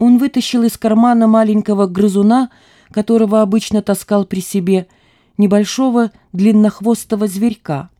Он вытащил из кармана маленького грызуна, которого обычно таскал при себе, небольшого длиннохвостого зверька.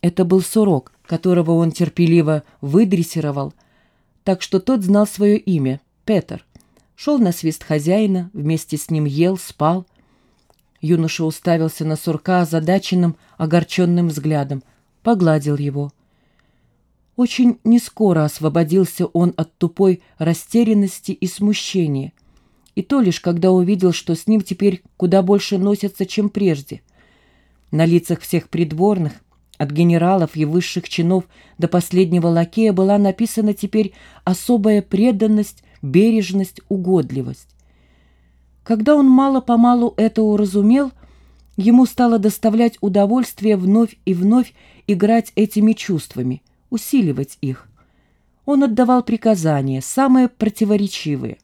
Это был сурок, которого он терпеливо выдрессировал, так что тот знал свое имя — Петер. Шел на свист хозяина, вместе с ним ел, спал. Юноша уставился на сурка озадаченным, огорченным взглядом, погладил его — очень нескоро освободился он от тупой растерянности и смущения. И то лишь, когда увидел, что с ним теперь куда больше носятся, чем прежде. На лицах всех придворных, от генералов и высших чинов до последнего лакея была написана теперь особая преданность, бережность, угодливость. Когда он мало-помалу это уразумел, ему стало доставлять удовольствие вновь и вновь играть этими чувствами – усиливать их. Он отдавал приказания, самые противоречивые.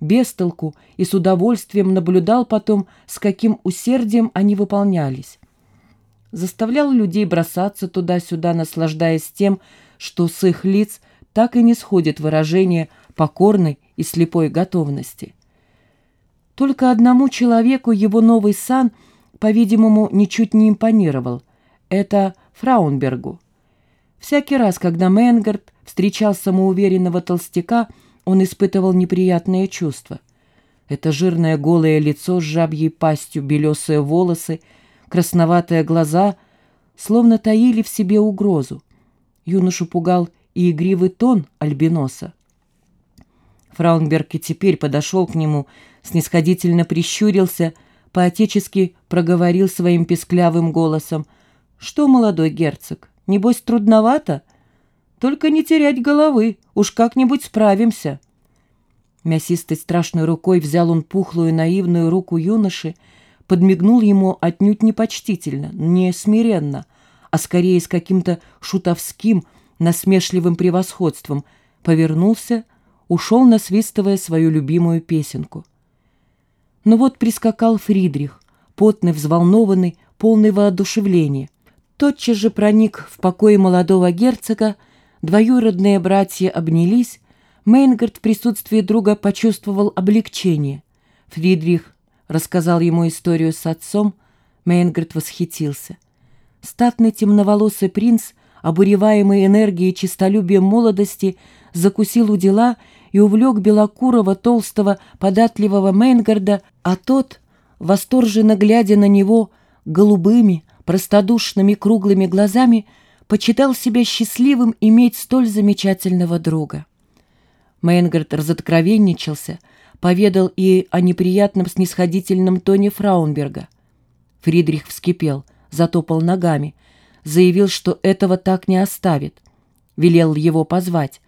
Без толку и с удовольствием наблюдал потом, с каким усердием они выполнялись. Заставлял людей бросаться туда-сюда, наслаждаясь тем, что с их лиц так и не сходит выражение покорной и слепой готовности. Только одному человеку его новый сан, по-видимому, ничуть не импонировал. Это Фраунбергу. Всякий раз, когда Менгард встречал самоуверенного толстяка, он испытывал неприятные чувства. Это жирное голое лицо с жабьей пастью, белесые волосы, красноватые глаза словно таили в себе угрозу. Юношу пугал и игривый тон альбиноса. Фраунберг и теперь подошел к нему, снисходительно прищурился, поотечески проговорил своим песклявым голосом. «Что, молодой герцог, Небось, трудновато? Только не терять головы, уж как-нибудь справимся». Мясистой страшной рукой взял он пухлую наивную руку юноши, подмигнул ему отнюдь не почтительно, не смиренно, а скорее с каким-то шутовским, насмешливым превосходством, повернулся, ушел, насвистывая свою любимую песенку. Но вот прискакал Фридрих, потный, взволнованный, полный воодушевления тотчас же проник в покой молодого герцога, двоюродные братья обнялись, Мейнгард в присутствии друга почувствовал облегчение. Фридрих рассказал ему историю с отцом, Мейнгард восхитился. Статный темноволосый принц, обуреваемый энергией и честолюбием молодости, закусил у дела и увлек белокурого, толстого, податливого Мейнгарда, а тот, восторженно глядя на него голубыми, простодушными круглыми глазами почитал себя счастливым иметь столь замечательного друга. Мейнгард разоткровенничался, поведал и о неприятном снисходительном тоне Фраунберга. Фридрих вскипел, затопал ногами, заявил, что этого так не оставит. Велел его позвать.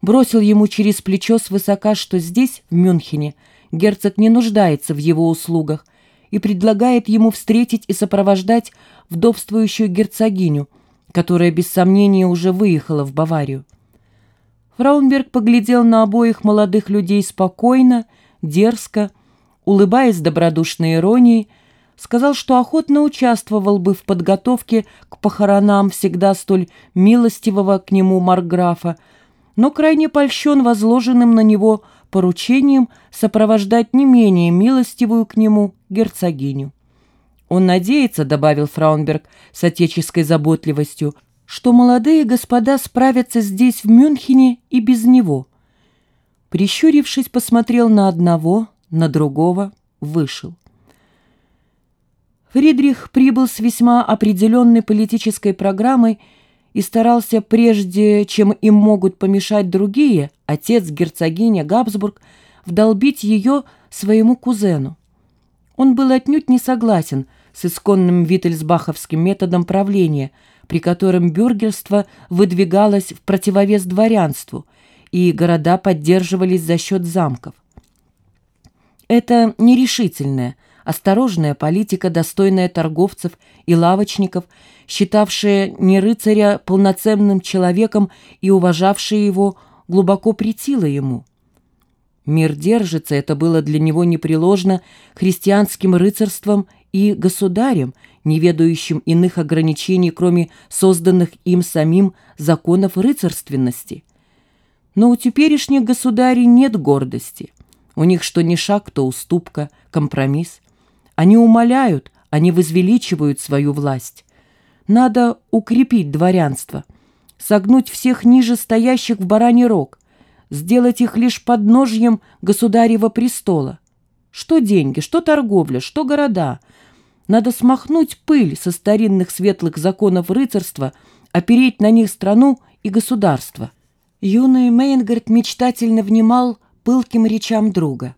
Бросил ему через плечо свысока, что здесь, в Мюнхене, герцог не нуждается в его услугах, и предлагает ему встретить и сопровождать вдовствующую герцогиню, которая без сомнения уже выехала в Баварию. Фраунберг поглядел на обоих молодых людей спокойно, дерзко, улыбаясь добродушной иронией, сказал, что охотно участвовал бы в подготовке к похоронам всегда столь милостивого к нему марграфа, но крайне польщен возложенным на него поручением сопровождать не менее милостивую к нему герцогиню. Он надеется, добавил Фраунберг с отеческой заботливостью, что молодые господа справятся здесь, в Мюнхене, и без него. Прищурившись, посмотрел на одного, на другого, вышел. Фридрих прибыл с весьма определенной политической программой и старался, прежде чем им могут помешать другие, отец, герцогиня, Габсбург, вдолбить ее своему кузену. Он был отнюдь не согласен с исконным виттельсбаховским методом правления, при котором бюргерство выдвигалось в противовес дворянству, и города поддерживались за счет замков. Это нерешительная, осторожная политика, достойная торговцев и лавочников, считавшие не рыцаря полноценным человеком и уважавшие его, глубоко претила ему. Мир держится, это было для него непреложно христианским рыцарством и государем, не ведающим иных ограничений, кроме созданных им самим законов рыцарственности. Но у теперешних государей нет гордости. У них что ни шаг, то уступка, компромисс. Они умоляют, они возвеличивают свою власть. Надо укрепить дворянство, согнуть всех ниже стоящих в бараний рог, сделать их лишь подножьем государева престола. Что деньги, что торговля, что города. Надо смахнуть пыль со старинных светлых законов рыцарства, опереть на них страну и государство. Юный Мейнгард мечтательно внимал пылким речам друга.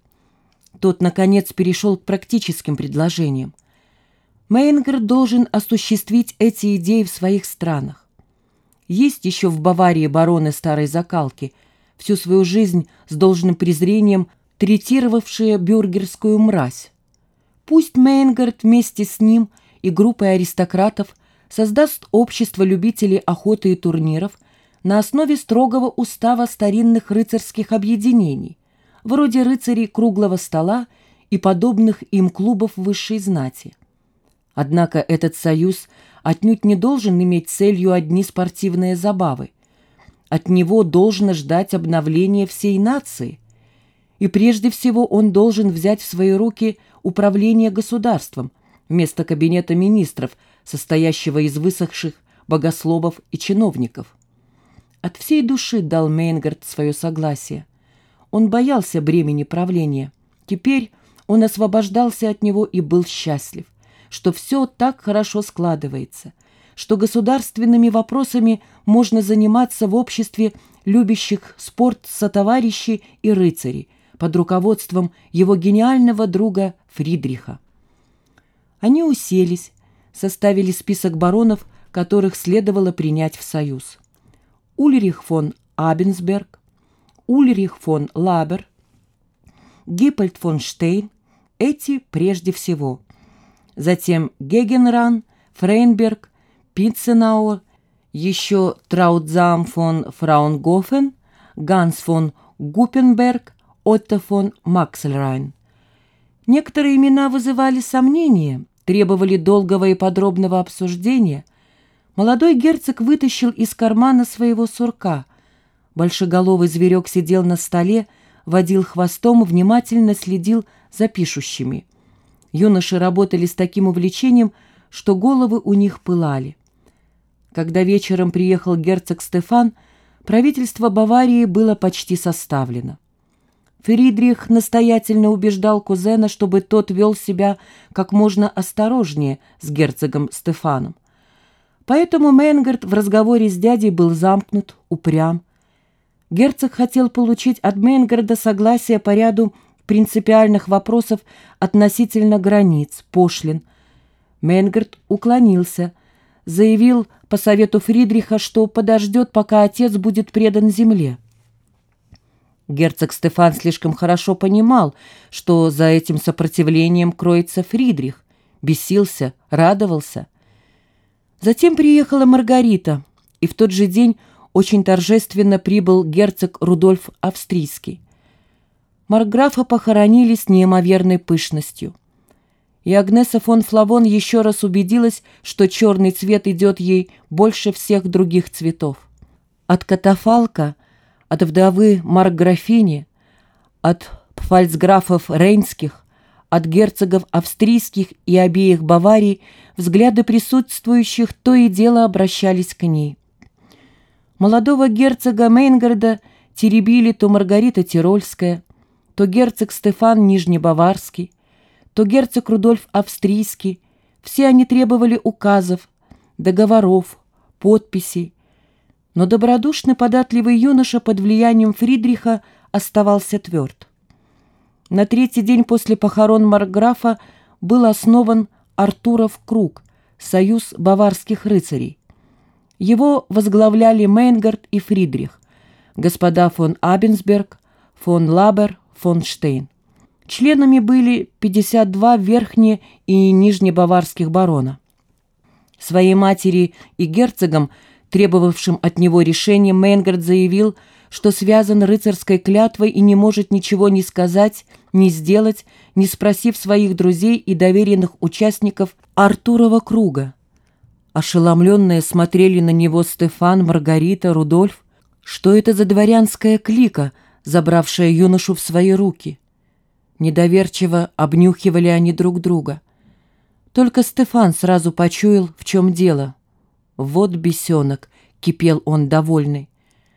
Тот, наконец, перешел к практическим предложениям. Мейнгард должен осуществить эти идеи в своих странах. Есть еще в Баварии бароны старой закалки, всю свою жизнь с должным презрением третировавшие бюргерскую мразь. Пусть Мейнгард вместе с ним и группой аристократов создаст общество любителей охоты и турниров – на основе строгого устава старинных рыцарских объединений, вроде рыцарей круглого стола и подобных им клубов высшей знати. Однако этот союз отнюдь не должен иметь целью одни спортивные забавы. От него должно ждать обновления всей нации. И прежде всего он должен взять в свои руки управление государством вместо кабинета министров, состоящего из высохших богословов и чиновников. От всей души дал Мейнгард свое согласие. Он боялся бремени правления. Теперь он освобождался от него и был счастлив, что все так хорошо складывается, что государственными вопросами можно заниматься в обществе любящих спорт сотоварищей и рыцарей под руководством его гениального друга Фридриха. Они уселись, составили список баронов, которых следовало принять в союз. Ульрих фон Абенсберг, Ульрих фон Лабер, Гиппольд фон Штейн, эти прежде всего. Затем Гегенран, Фрейнберг, Пицценауэр, еще Траудзам фон Фраунгофен, Ганс фон Гуппенберг, Отто фон Максельрайн. Некоторые имена вызывали сомнения, требовали долгого и подробного обсуждения – Молодой герцог вытащил из кармана своего сурка. Большеголовый зверек сидел на столе, водил хвостом, внимательно следил за пишущими. Юноши работали с таким увлечением, что головы у них пылали. Когда вечером приехал герцог Стефан, правительство Баварии было почти составлено. Фридрих настоятельно убеждал кузена, чтобы тот вел себя как можно осторожнее с герцогом Стефаном. Поэтому Мейнгард в разговоре с дядей был замкнут, упрям. Герцог хотел получить от Мейнгарда согласие по ряду принципиальных вопросов относительно границ, пошлин. Мейнгард уклонился, заявил по совету Фридриха, что подождет, пока отец будет предан земле. Герцог Стефан слишком хорошо понимал, что за этим сопротивлением кроется Фридрих, бесился, радовался – Затем приехала Маргарита, и в тот же день очень торжественно прибыл герцог Рудольф Австрийский. Марграфа похоронили с неимоверной пышностью. И Агнеса фон Флавон еще раз убедилась, что черный цвет идет ей больше всех других цветов. От катафалка, от вдовы Маркграфини, от фальцграфов Рейнских, от герцогов австрийских и обеих Баварий взгляды присутствующих то и дело обращались к ней. Молодого герцога Мейнгарда теребили то Маргарита Тирольская, то герцог Стефан Нижнебаварский, то герцог Рудольф Австрийский. Все они требовали указов, договоров, подписей. Но добродушный податливый юноша под влиянием Фридриха оставался тверд. На третий день после похорон Марграфа был основан Артуров круг, союз баварских рыцарей. Его возглавляли Мейнгард и Фридрих, господа фон Абенсберг, фон Лабер, фон Штейн. Членами были 52 верхне- и нижнебаварских барона. Своей матери и герцогам, требовавшим от него решения, Мейнгард заявил, что связан рыцарской клятвой и не может ничего ни сказать, ни сделать, не спросив своих друзей и доверенных участников Артурова круга. Ошеломленные смотрели на него Стефан, Маргарита, Рудольф. Что это за дворянская клика, забравшая юношу в свои руки? Недоверчиво обнюхивали они друг друга. Только Стефан сразу почуял, в чем дело. «Вот бесенок!» — кипел он довольный.